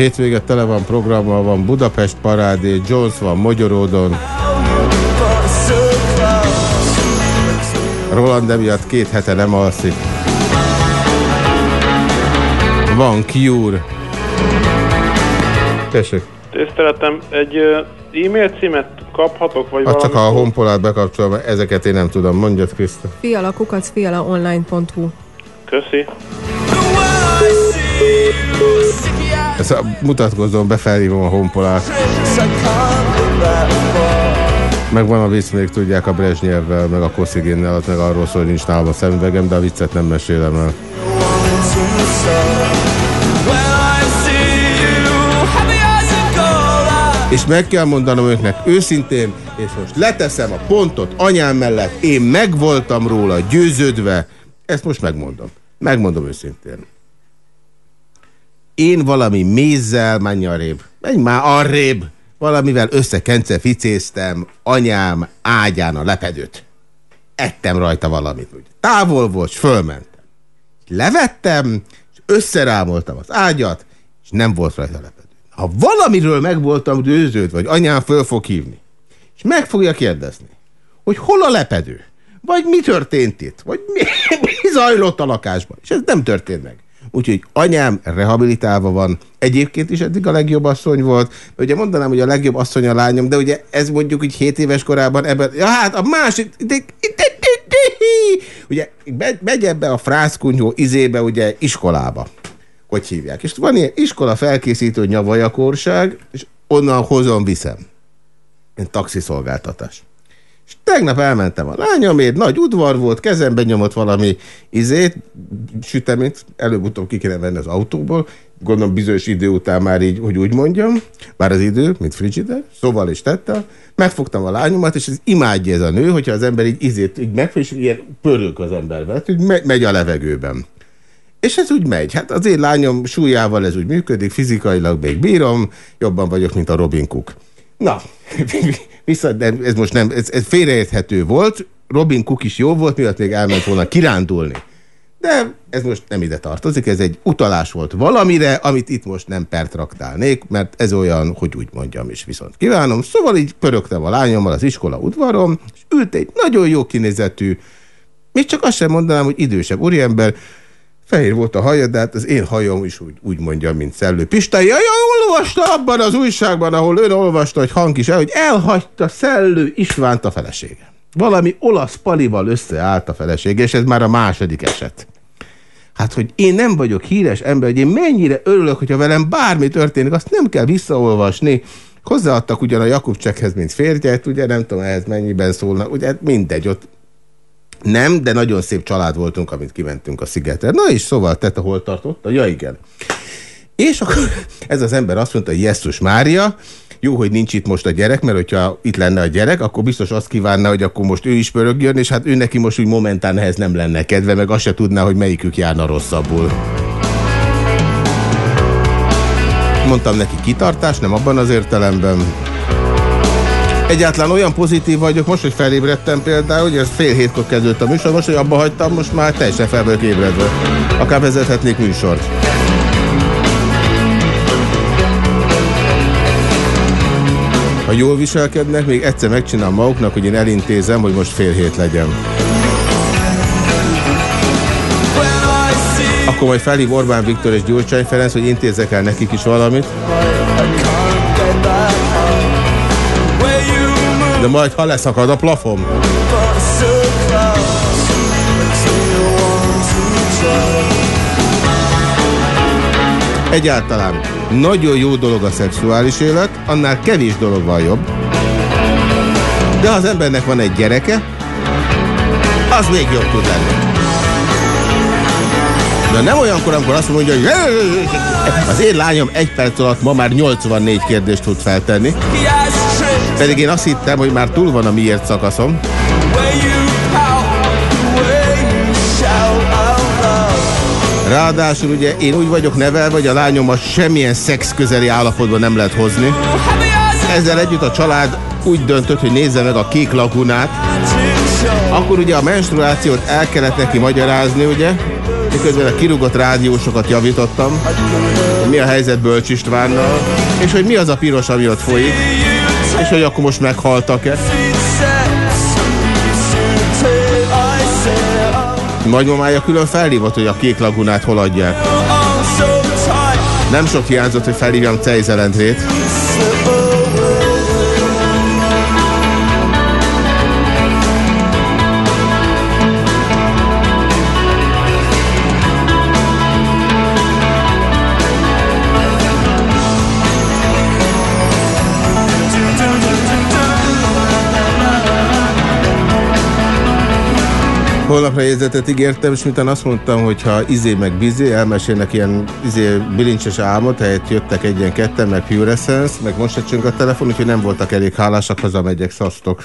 Hétvége tele van programmal, van Budapest parádé, Jones van Magyaródon. Roland emiatt két hete nem alszik. Van Cure. Tessék. Tiszteletem, egy e-mail címet kaphatok, vagy hát csak a honpolát bekapcsolom, ezeket én nem tudom. Mondjad, Kriszta. Fiala kukac, fialaonline.hu Köszi. Ezt mutatkozom, befelhívom a honpolát. Meg van a vicc, még tudják a Brezsnyevvel, meg a Koszigénnel, meg arról szól, hogy nincs nálam a szemüvegem, de a viccet nem mesélem el. És meg kell mondanom önöknek őszintén, és most leteszem a pontot anyám mellett, én megvoltam róla győződve, ezt most megmondom. Megmondom őszintén én valami mézzel, menj arrébb, menj már arrébb, valamivel összekence ficéztem anyám ágyán a lepedőt. Ettem rajta valamit. Távol volt, fölmentem. Levettem, és összerámoltam az ágyat, és nem volt rajta lepedő. Ha valamiről meg voltam győződve, vagy anyám föl fog hívni, és meg fogja kérdezni, hogy hol a lepedő, vagy mi történt itt, vagy mi, mi zajlott a lakásban, és ez nem történt meg. Úgyhogy anyám rehabilitálva van. Egyébként is eddig a legjobb asszony volt. Ugye mondanám, hogy a legjobb asszony a lányom, de ugye ez mondjuk úgy 7 éves korában ebben, ja hát a másik, de, de, de, de, ugye megy ebbe a frászkunyhó izébe ugye iskolába. Hogy hívják. És van ilyen iskola felkészítő nyavajakorság, és onnan hozom, viszem. Ilyen taxiszolgáltatás. És tegnap elmentem a lányomért, nagy udvar volt, kezembe nyomott valami izét, süteményt, előbb-utóbb ki kéne venni az autóból, gondolom bizonyos idő után már így, hogy úgy mondjam, már az idő, mint frigider, szóval is tette, megfogtam a lányomat, és ez imádja ez a nő, hogyha az ember így izét így megfog, és ilyen pörög az emberbe, hogy megy a levegőben. És ez úgy megy. Hát az én lányom súlyával ez úgy működik, fizikailag még bírom, jobban vagyok, mint a Robin Cook. Na, vissza, de ez most nem, ez, ez félreérthető volt, Robin Cook is jó volt, miatt még elment volna kirándulni. De ez most nem ide tartozik, ez egy utalás volt valamire, amit itt most nem pertraktálnék, mert ez olyan, hogy úgy mondjam is viszont kívánom. Szóval így pörögtem a lányommal az iskola udvarom, és ült egy nagyon jó kinézetű, még csak azt sem mondanám, hogy idősebb úriember, Fehér volt a haja, de hát az én hajam is úgy, úgy mondja, mint Szellő Pista. Ja, olvasta abban az újságban, ahol ön olvasta, hogy hang is el, hogy elhagyta Szellő Istvánt a felesége. Valami olasz palival összeállt a felesége, és ez már a második eset. Hát, hogy én nem vagyok híres ember, hogy én mennyire örülök, hogyha velem bármi történik, azt nem kell visszaolvasni. Hozzáadtak ugyan a Jakub Csekhez, mint férjet, ugye nem tudom, ehhez mennyiben szólnak, ugye mindegy, ott nem, de nagyon szép család voltunk, amit kimentünk a szigetre. Na és szóval, te hol tartotta? Ja, igen. És akkor ez az ember azt mondta, hogy Mária, jó, hogy nincs itt most a gyerek, mert hogyha itt lenne a gyerek, akkor biztos azt kívánna, hogy akkor most ő is pörögjön, és hát ő neki most úgy momentán ehhez nem lenne kedve, meg azt se tudná, hogy melyikük járna rosszabbul. Mondtam neki kitartás, nem abban az értelemben. Egyáltalán olyan pozitív vagyok, most, hogy felébredtem például, hogy ez fél hétkor kezdődött a műsor, most, hogy abba hagytam, most már teljesen fel vagyok ébredve. Akár vezethetnék műsort. Ha jól viselkednek, még egyszer megcsinálom maguknak, hogy én elintézem, hogy most fél hét legyen. Akkor majd felhív Orbán Viktor és Gyurcsány Ferenc, hogy intézek el nekik is valamit. De majd, ha leszakad a plafon. Egyáltalán nagyon jó dolog a szexuális élet, annál kevés dolog van jobb. De ha az embernek van egy gyereke, az még jobb tud lenni. De nem olyankor, amikor azt mondja, hogy az én lányom egy perc alatt ma már 84 kérdést tud feltenni. Pedig én azt hittem, hogy már túl van a miért szakaszom. Ráadásul ugye én úgy vagyok nevelve, hogy a lányomat semmilyen szex közeli állapotban nem lehet hozni. Ezzel együtt a család úgy döntött, hogy nézze meg a kék lagunát. Akkor ugye a menstruációt el kellett neki magyarázni, ugye? Miközben a kirúgott rádiósokat javítottam. Mi a helyzet Bölcs Istvánnal? És hogy mi az a piros, ami ott folyik? És hogy akkor most meghaltak-e? Nagymamája külön felhívott, hogy a kék lagunát hol adják. Nem sok hiányzott, hogy felhívjam Cejzelendrét. Holnapra jegyzetet ígértem, és miután azt mondtam, hogy ha izé meg bizé, elmesélnek ilyen izé bilincses álmot, helyett jöttek egyen ketten, meg Pure Essence, meg most a telefon, úgyhogy nem voltak elég hálásak, hazamegyek, szasztok.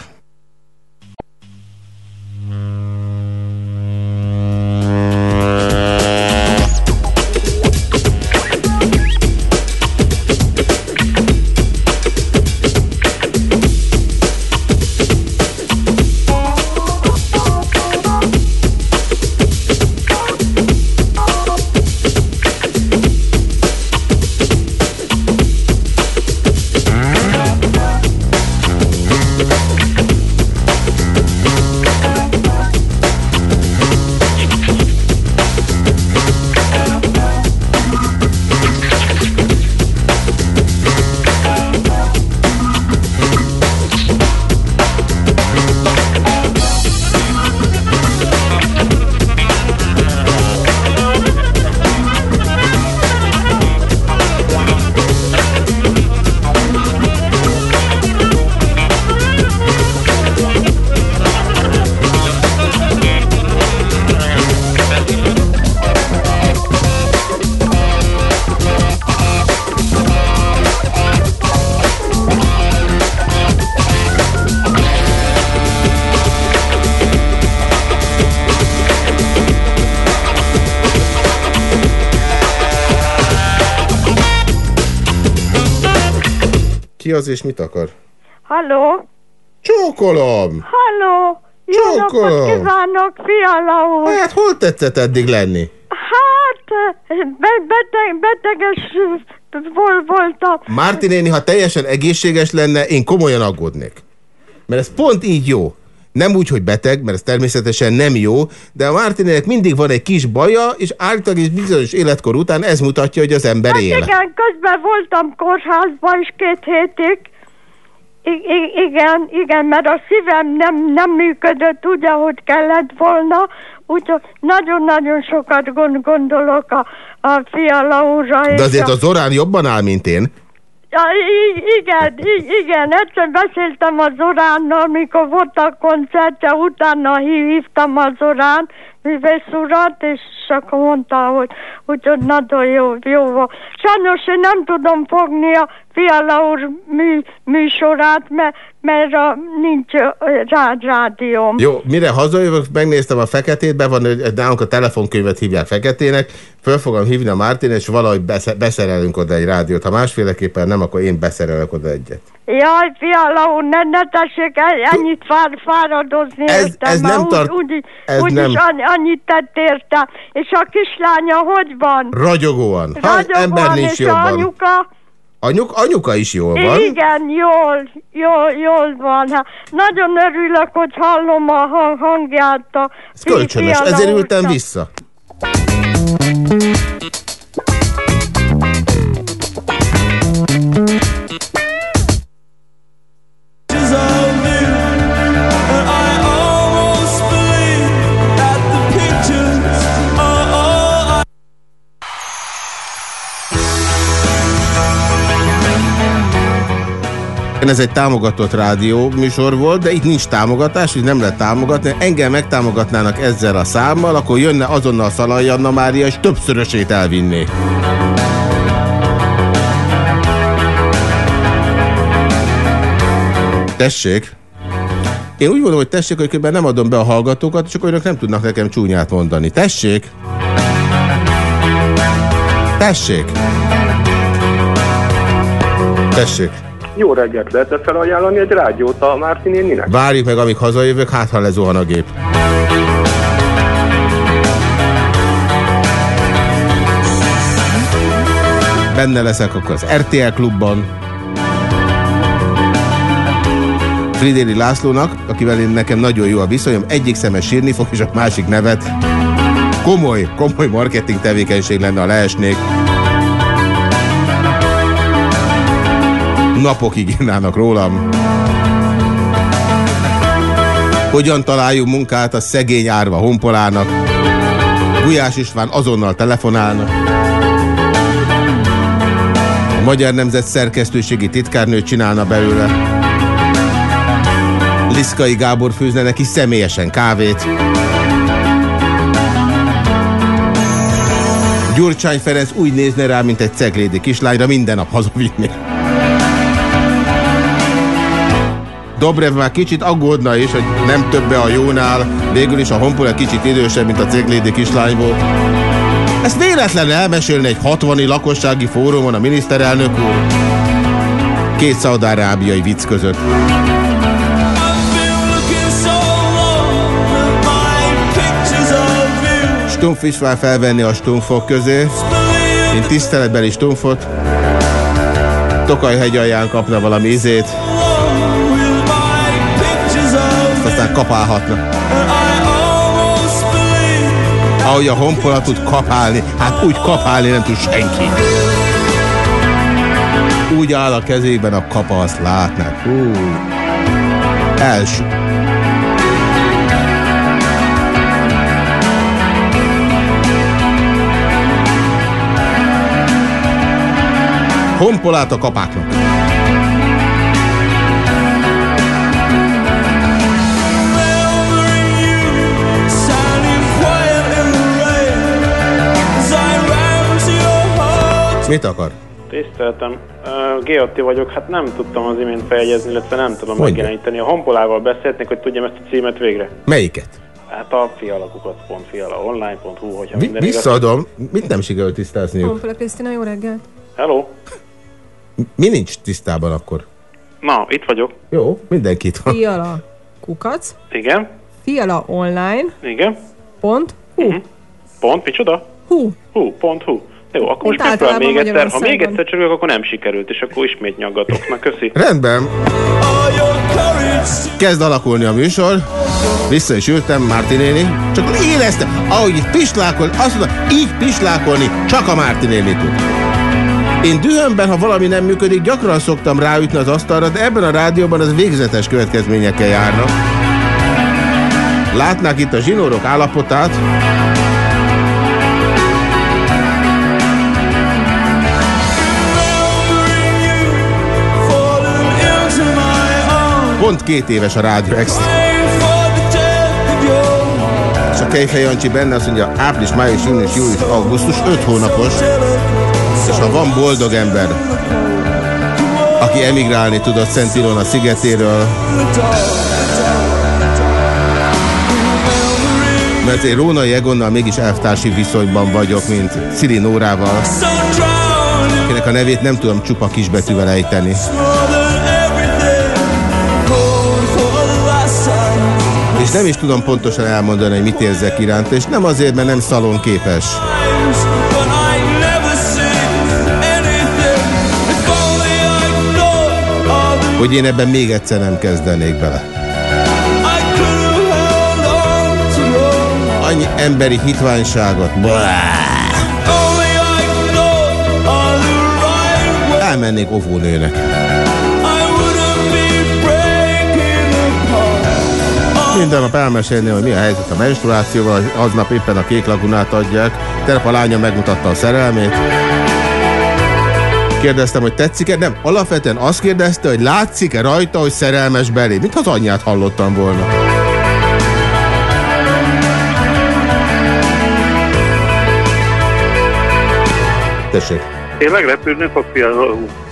Az, és mit akar? Halló? Csókolom! Halló! Jó napot kívánok, Fiala úr! Hát hol tetszett eddig lenni? Hát, be beteg, beteges vol voltam. Márti néni, ha teljesen egészséges lenne, én komolyan aggódnék. Mert ez pont így jó. Nem úgy, hogy beteg, mert ez természetesen nem jó, de a Mártinének mindig van egy kis baja, és általában is bizonyos életkor után ez mutatja, hogy az ember hát él. igen, közben voltam kórházban is két hétig. I igen, igen, mert a szívem nem, nem működött úgy, ahogy kellett volna, úgyhogy nagyon-nagyon sokat gond gondolok a, a fiala úrra. De azért az orán jobban áll, mint én. Ja, igen, igen, egyszer beszéltem az Zoránnal, mikor volt a koncertje, utána hívtam az Zorán, művész urat, és akkor mondta, hogy úgyhogy nagyon jó, jó van. Sajnos én nem tudom fogni a Fiala úr mű, műsorát, mert, mert a, nincs rá, rádióm. Jó, mire hazajövök, megnéztem a feketét, be van, nálunk a telefonkönyvet hívják feketének, föl fogom hívni a Mártin, és valahogy beszerelünk oda egy rádiót. Ha másféleképpen nem, akkor én beszerelek oda egyet. Jaj, fiala úr, ne, ne tessék ennyit fár, fáradozni ez, értem, ez nem tart, úgy, úgy, ez úgy nem... is annyit tett érte. És a kislánya hogy van? Ragyogóan. Ragyogóan, ha, ember nincs és jobban. anyuka? Anyuk, anyuka is jól van. Igen, jól, jól, jól van. Hát, nagyon örülök, hogy hallom a hangját. A Ez kölcsönös, ezért ültem vissza. Ez egy támogatott rádió műsor volt, de itt nincs támogatás, így nem lehet támogatni. Engem megtámogatnának ezzel a számmal, akkor jönne azonnal Szalai Anna Mária, és többszörösét elvinné. Tessék! Én úgy mondom, hogy tessék, hogy kb. nem adom be a hallgatókat, csak önök nem tudnak nekem csúnyát mondani. Tessék! Tessék! Tessék! Jó reggelt lehetne felajánlani egy rádiót a Márti néninek? Várjuk meg, amíg hazajövök, hát ha lezuhan a gép. Benne leszek akkor az RTL klubban. Fridéli Lászlónak, akivel én nekem nagyon jó a viszonyom, egyik szeme sírni fog, és a másik nevet. Komoly, komoly marketing tevékenység lenne, a leesnék. Napokig írnának rólam. Hogyan találjuk munkát a szegény árva honpolának? Gulyás István azonnal telefonálna. A Magyar Nemzet szerkesztőségi titkárnőt csinálna belőle. Liszkai Gábor főzne neki személyesen kávét. Gyurcsány Ferenc úgy nézne rá, mint egy ceglédi kislányra, minden nap hazavinni. Dobrev már kicsit aggódna is, hogy nem többe a jónál, végül is a Honpola kicsit idősebb, mint a céglédi kislány volt. Ezt véletlen elmesélni egy 60 lakossági fórumon a miniszterelnök úr. Két szaudarábiai vicc között. Stumpf is már felvenni a stumpfok közé. Én tiszteletben is stumpfot. Tokaj hegy alján kapna valami izét aztán kapálhatna. Ahogy a honpola tud kapálni, hát úgy kapálni nem tud senki. Úgy áll a kezében a kapa, azt látnák. Hú. Első. Honpolát a kapáknak. Mit akar? Tiszteltem. Uh, Géatti vagyok, hát nem tudtam az imént feljegyezni, illetve nem tudom Mondja. megjeleníteni. A honpolával beszélnék, hogy tudjam ezt a címet végre. Melyiket? Hát a fialakukat.fialaonline.hu, hogyha Mi, minden Visszaadom. Igaz. Mit nem sikerült tisztázni? Honpola Krisztina, jó reggel. Hello. Mi nincs tisztában akkor? Na, itt vagyok. Jó, mindenki itt van. Fiala kukac. Igen. Fiala online. Igen. Pont. Hu. Uh-huh. Pont, micsoda? Hu. Hu, pont, hu. Jó, akkor most megpróbál még egyszer. Ha még egyszer csörgök, akkor nem sikerült, és akkor ismét nyaggatok. Na, köszi. Rendben. Kezd alakulni a műsor. Vissza is ültem, Márti néni. Csak éreztem, ahogy itt pislákol, azt mondta, így pislákolni csak a Márti néni tud. Én dühömben, ha valami nem működik, gyakran szoktam ráütni az asztalra, de ebben a rádióban az végzetes következményekkel járnak. Látnák itt a zsinórok állapotát, Pont két éves a Rádió Extra. És a Kejfej Jancsi benne, azt mondja április, május, június, július, augusztus, 5 hónapos, és ha van boldog ember, aki emigrálni tudott Szent Ilona szigetéről, mert én Rónai Egonnal mégis elvtársi viszonyban vagyok, mint Szili Nórával, akinek a nevét nem tudom csupa kisbetűvel ejteni. És nem is tudom pontosan elmondani, hogy mit érzek iránt, és nem azért, mert nem szalon képes. Hogy én ebben még egyszer nem kezdenék bele. Annyi emberi hitványságot. Elmennék óvónőnek. Minden nap elmesélni, hogy mi a helyzet a menstruációval, aznap éppen a kék lagunát adják. Terep a lánya megmutatta a szerelmét. Kérdeztem, hogy tetszik-e? Nem, alapvetően azt kérdezte, hogy látszik-e rajta, hogy szerelmes belé. Mint az anyját hallottam volna. Tessék. Én meglepődni fog például.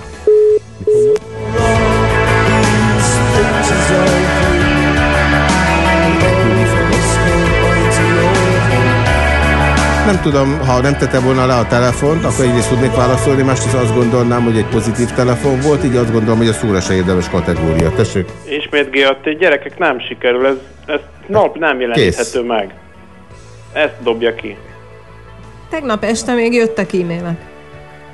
Nem tudom, ha nem tette volna le a telefont, akkor egyrészt tudnék válaszolni, másrészt azt gondolnám, hogy egy pozitív telefon volt, így azt gondolom, hogy a szóra se érdemes kategória. Tessék. Ismét GAT, gyerekek nem sikerül, ez, ez nap nem jeleníthető Kész. meg. Ezt dobja ki. Tegnap este még jöttek e-mailek.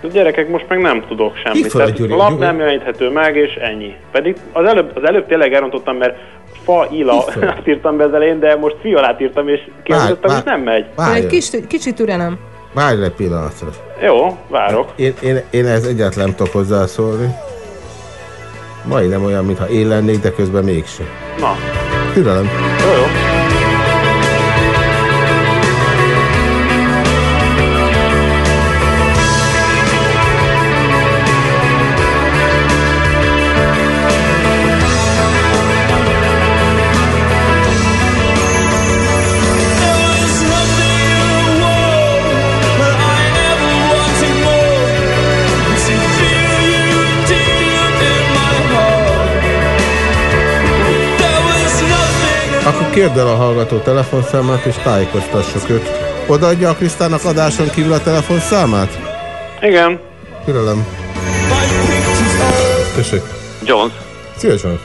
A gyerekek most meg nem tudok semmit. Tehát a lap nem jeleníthető meg, és ennyi. Pedig az előbb, az előbb tényleg elrontottam, mert fa, ila, fel. azt írtam be az elején, de most fiolát írtam, és kérdeztem, és nem megy. Egy Várj, kis, kicsi türelem. várj egy pillanatra. Jó, várok. Én, én, én ez egyáltalán nem tudok hozzászólni. Majdnem olyan, mintha én lennék, de közben mégse. Na, Türelem. jó, jó. Kérd el a hallgató telefonszámát, és tájékoztassuk őt. Odaadja a Krisztának adáson kívül a telefonszámát? Igen. Türelem. Tessék. Jones, Szívesen.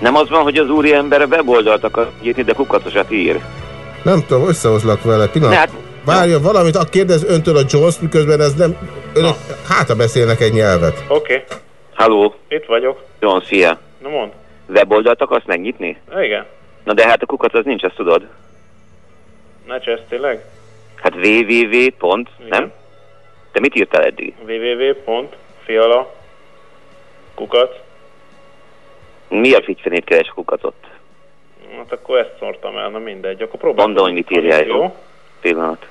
nem az van, hogy az úri ember a weboldalt akar írni, de kukacosat ír. Nem tudom, összehozlak vele. Pillanat. Ne, hát- Várja, valamit, a kérdez öntől a Jones, miközben ez nem... Önök hátra beszélnek egy nyelvet. Oké, okay. Halló, itt vagyok. Jones, szia. Na mond. Weboldalt akarsz megnyitni? Igen. Na de hát a kukac az nincs, azt tudod. Ne csesz tényleg. Hát www. Pont, nem? Te mit írtál eddig? www.fiala kukac. Mi a figyfenét keres a kukacot? Hát akkor ezt szórtam el, na mindegy. Akkor próbálj. Mondom, hogy mit írjál, jó? Pillanat.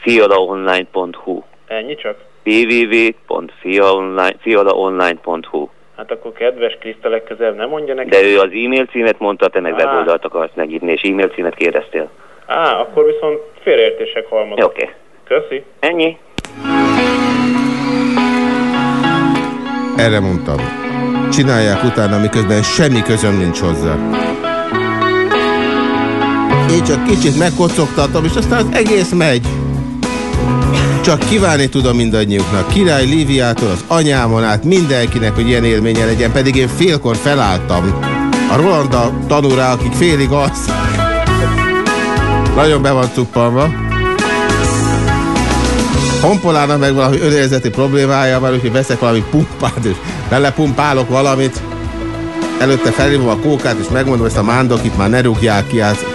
Fialaonline.hu Ennyi csak? www.fialaonline.hu Hát akkor kedves Kriszta legközelebb nem mondja neki. De ő az e-mail címet mondta, te meg Á. weboldalt akarsz megnyitni, és e-mail címet kérdeztél. Á, akkor viszont félreértések halmazok. Oké. Okay. Köszi. Ennyi. Erre mondtam. Csinálják utána, miközben semmi közöm nincs hozzá. Én csak kicsit megkocogtatom, és aztán az egész megy. Csak kívánni tudom mindannyiuknak, Király Líviától, az anyámon át, mindenkinek, hogy ilyen élménye legyen, pedig én félkor felálltam. A Rolanda tanúrá, akik félig az. Nagyon be van cuppanva. Honpolának meg valami önérzeti problémája van, úgyhogy veszek valami pumpát, és belepumpálok valamit. Előtte felhívom a kókát, és megmondom, ezt a mándokit már ne rúgják ki, hát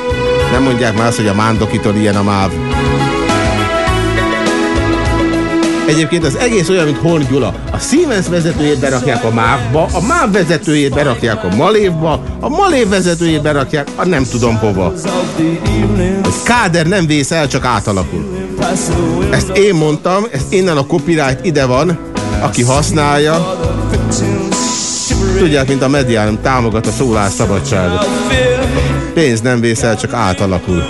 nem mondják már azt, hogy a mándokitól ilyen a máv. Egyébként az egész olyan, mint Horn Gyula. A Siemens vezetőjét berakják a MÁV-ba, a MÁV vezetőjét berakják a Malévba, a Malév vezetőjét berakják a nem tudom hova. Hogy Káder nem vész el, csak átalakul. Ezt én mondtam, ezt innen a copyright ide van, aki használja. Tudják, mint a medián támogat a szólásszabadságot. Pénz nem vészel, csak átalakul.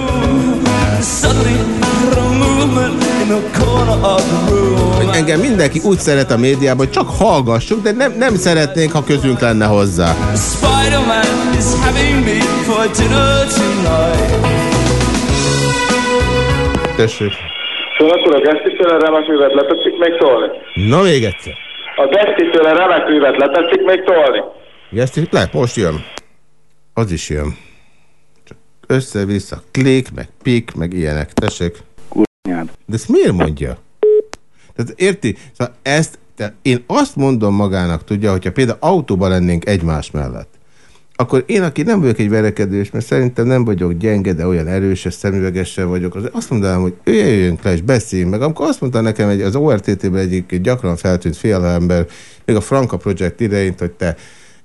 Engem mindenki úgy szeret a médiában, hogy csak hallgassuk, de nem, nem szeretnénk, ha közünk lenne hozzá. Tessék. Szóval akkor a gesztitől remek művet letetszik még tolni? Na még egyszer. A gesztitől remek művet letetszik még tolni? Gesztit le, most jön. Az is jön. Csak össze-vissza, klik, meg pik, meg ilyenek. Tessék. Kurnyád. De ezt miért mondja? Tehát érti? Szóval ezt, te, én azt mondom magának, tudja, hogyha például autóban lennénk egymás mellett, akkor én, aki nem vagyok egy verekedős, mert szerintem nem vagyok gyenge, de olyan erős, szemüvegesen vagyok, az azt mondanám, hogy ő jöjjön le és beszéljünk meg. Amikor azt mondta nekem egy, az ORTT-ben egyik gyakran feltűnt ember, még a Franka Project idején, hogy te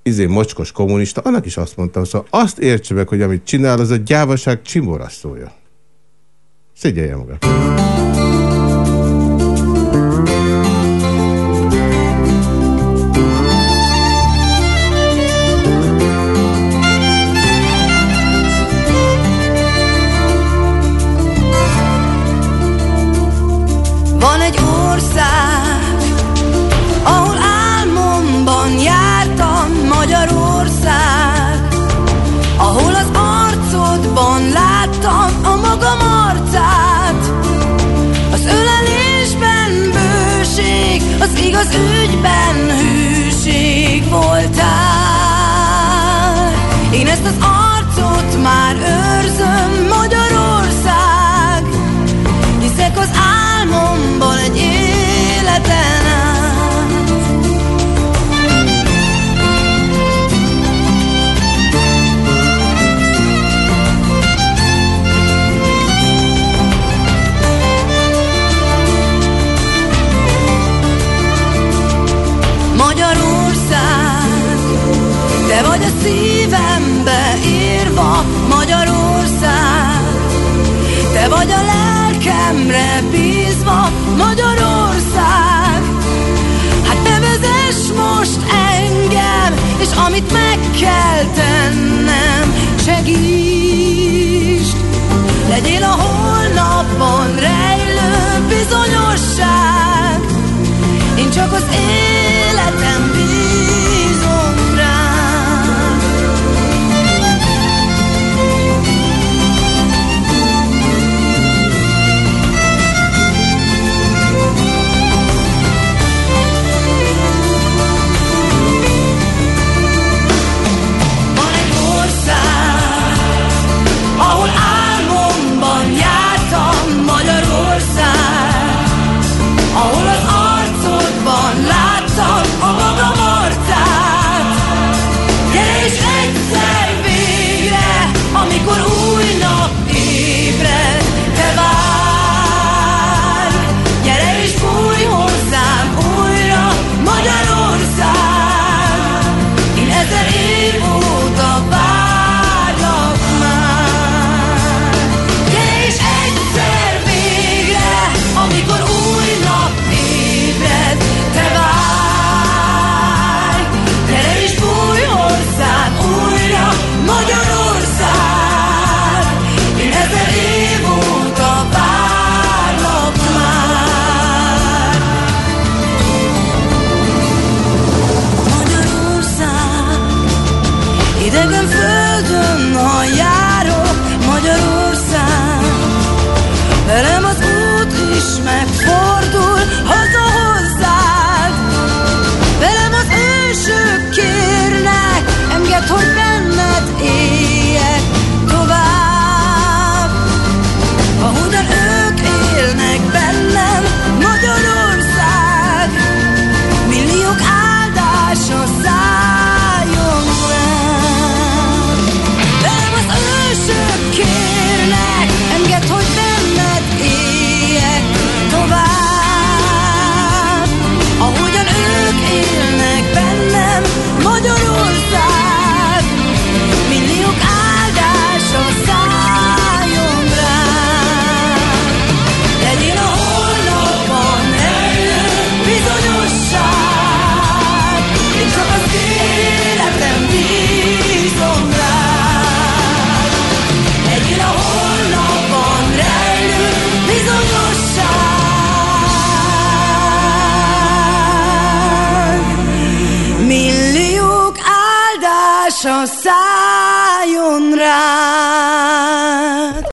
izé mocskos kommunista, annak is azt mondtam, szóval azt értse meg, hogy amit csinál, az a gyávaság csimborasztója. Siedziałem. Az ügyben hűség voltál. Én ezt az